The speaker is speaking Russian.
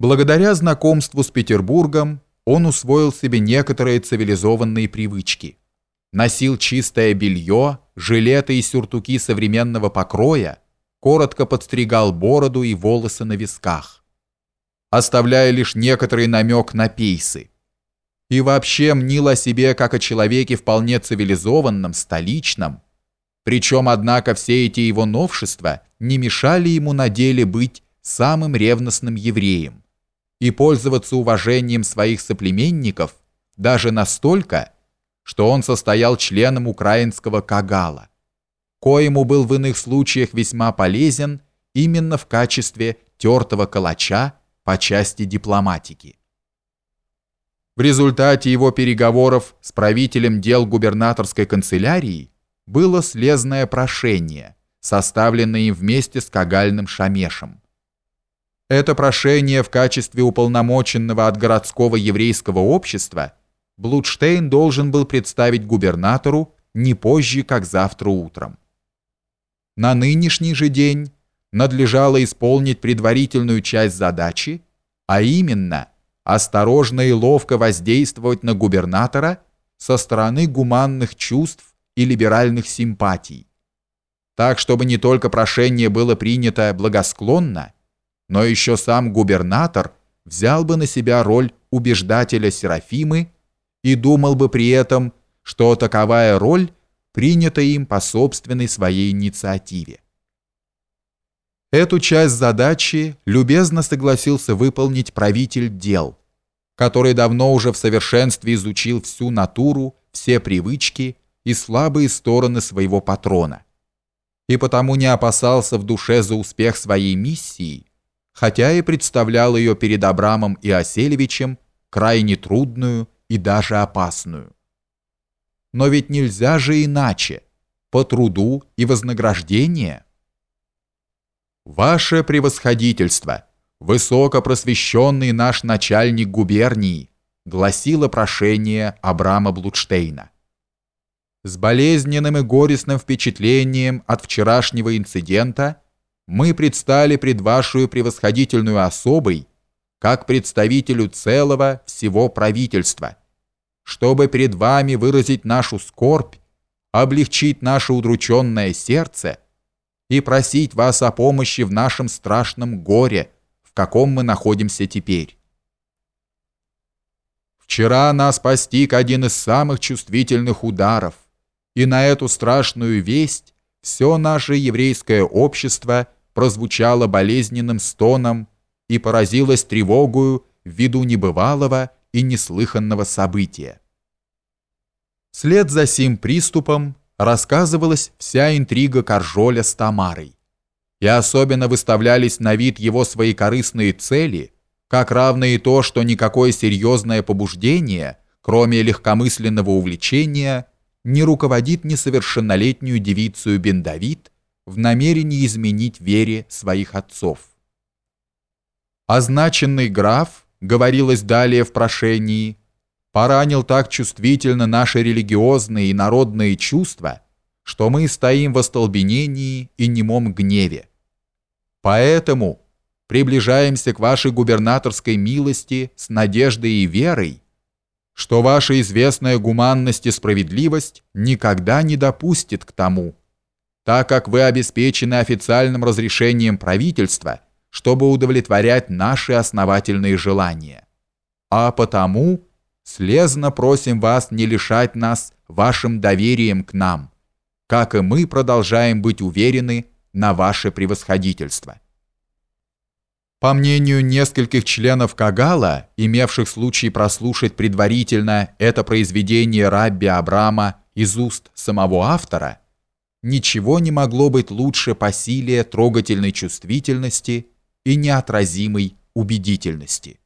Благодаря знакомству с Петербургом он усвоил себе некоторые цивилизованные привычки. Носил чистое белье, жилеты и сюртуки современного покроя, коротко подстригал бороду и волосы на висках, оставляя лишь некоторый намек на пейсы. И вообще мнил о себе как о человеке вполне цивилизованном, столичном, причем, однако, все эти его новшества не мешали ему на деле быть самым ревностным евреем и пользоваться уважением своих соплеменников даже настолько, что он состоял членом украинского Кагала, коему был в иных случаях весьма полезен именно в качестве тертого калача по части дипломатики. В результате его переговоров с правителем дел губернаторской канцелярии было слезное прошение, составленное им вместе с Кагальным Шамешем. Это прошение в качестве уполномоченного от городского еврейского общества Блудштейн должен был представить губернатору не позже, как завтра утром. На нынешний же день надлежало исполнить предварительную часть задачи, а именно осторожно и ловко воздействовать на губернатора со стороны гуманных чувств и либеральных симпатий, так чтобы не только прошение было принято благосклонно, но еще сам губернатор взял бы на себя роль убеждателя Серафимы и думал бы при этом, что таковая роль принята им по собственной своей инициативе. Эту часть задачи любезно согласился выполнить правитель дел, который давно уже в совершенстве изучил всю натуру, все привычки и слабые стороны своего патрона, и потому не опасался в душе за успех своей миссии, хотя и представлял ее перед Абрамом и Оселевичем крайне трудную и даже опасную. Но ведь нельзя же иначе, по труду и вознаграждение. Ваше превосходительство, высокопросвещенный наш начальник губернии, гласило прошение Абрама Блудштейна. С болезненным и горестным впечатлением от вчерашнего инцидента мы предстали пред вашу превосходительную особой, как представителю целого всего правительства, чтобы перед вами выразить нашу скорбь, облегчить наше удрученное сердце и просить вас о помощи в нашем страшном горе, в каком мы находимся теперь. Вчера нас постиг один из самых чувствительных ударов, и на эту страшную весть все наше еврейское общество прозвучало болезненным стоном и поразилось тревогою ввиду небывалого и неслыханного события. Вслед за сим приступом рассказывалась вся интрига Каржоля с Тамарой, и особенно выставлялись на вид его свои корыстные цели, как равно и то, что никакое серьезное побуждение, кроме легкомысленного увлечения, не руководит несовершеннолетнюю девицу Бендавид в намерении изменить вере своих отцов. Означенный граф, говорилось далее в прошении, поранил так чувствительно наши религиозные и народные чувства, что мы стоим в остолбенении и немом гневе. Поэтому приближаемся к вашей губернаторской милости с надеждой и верой, что ваша известная гуманность и справедливость никогда не допустит к тому, так как вы обеспечены официальным разрешением правительства, чтобы удовлетворять наши основательные желания. А потому слезно просим вас не лишать нас вашим доверием к нам, как и мы продолжаем быть уверены на ваше превосходительство. По мнению нескольких членов Кагала, имевших случай прослушать предварительно это произведение Рабби Абрама из уст самого автора, ничего не могло быть лучше по силе трогательной чувствительности и неотразимой убедительности.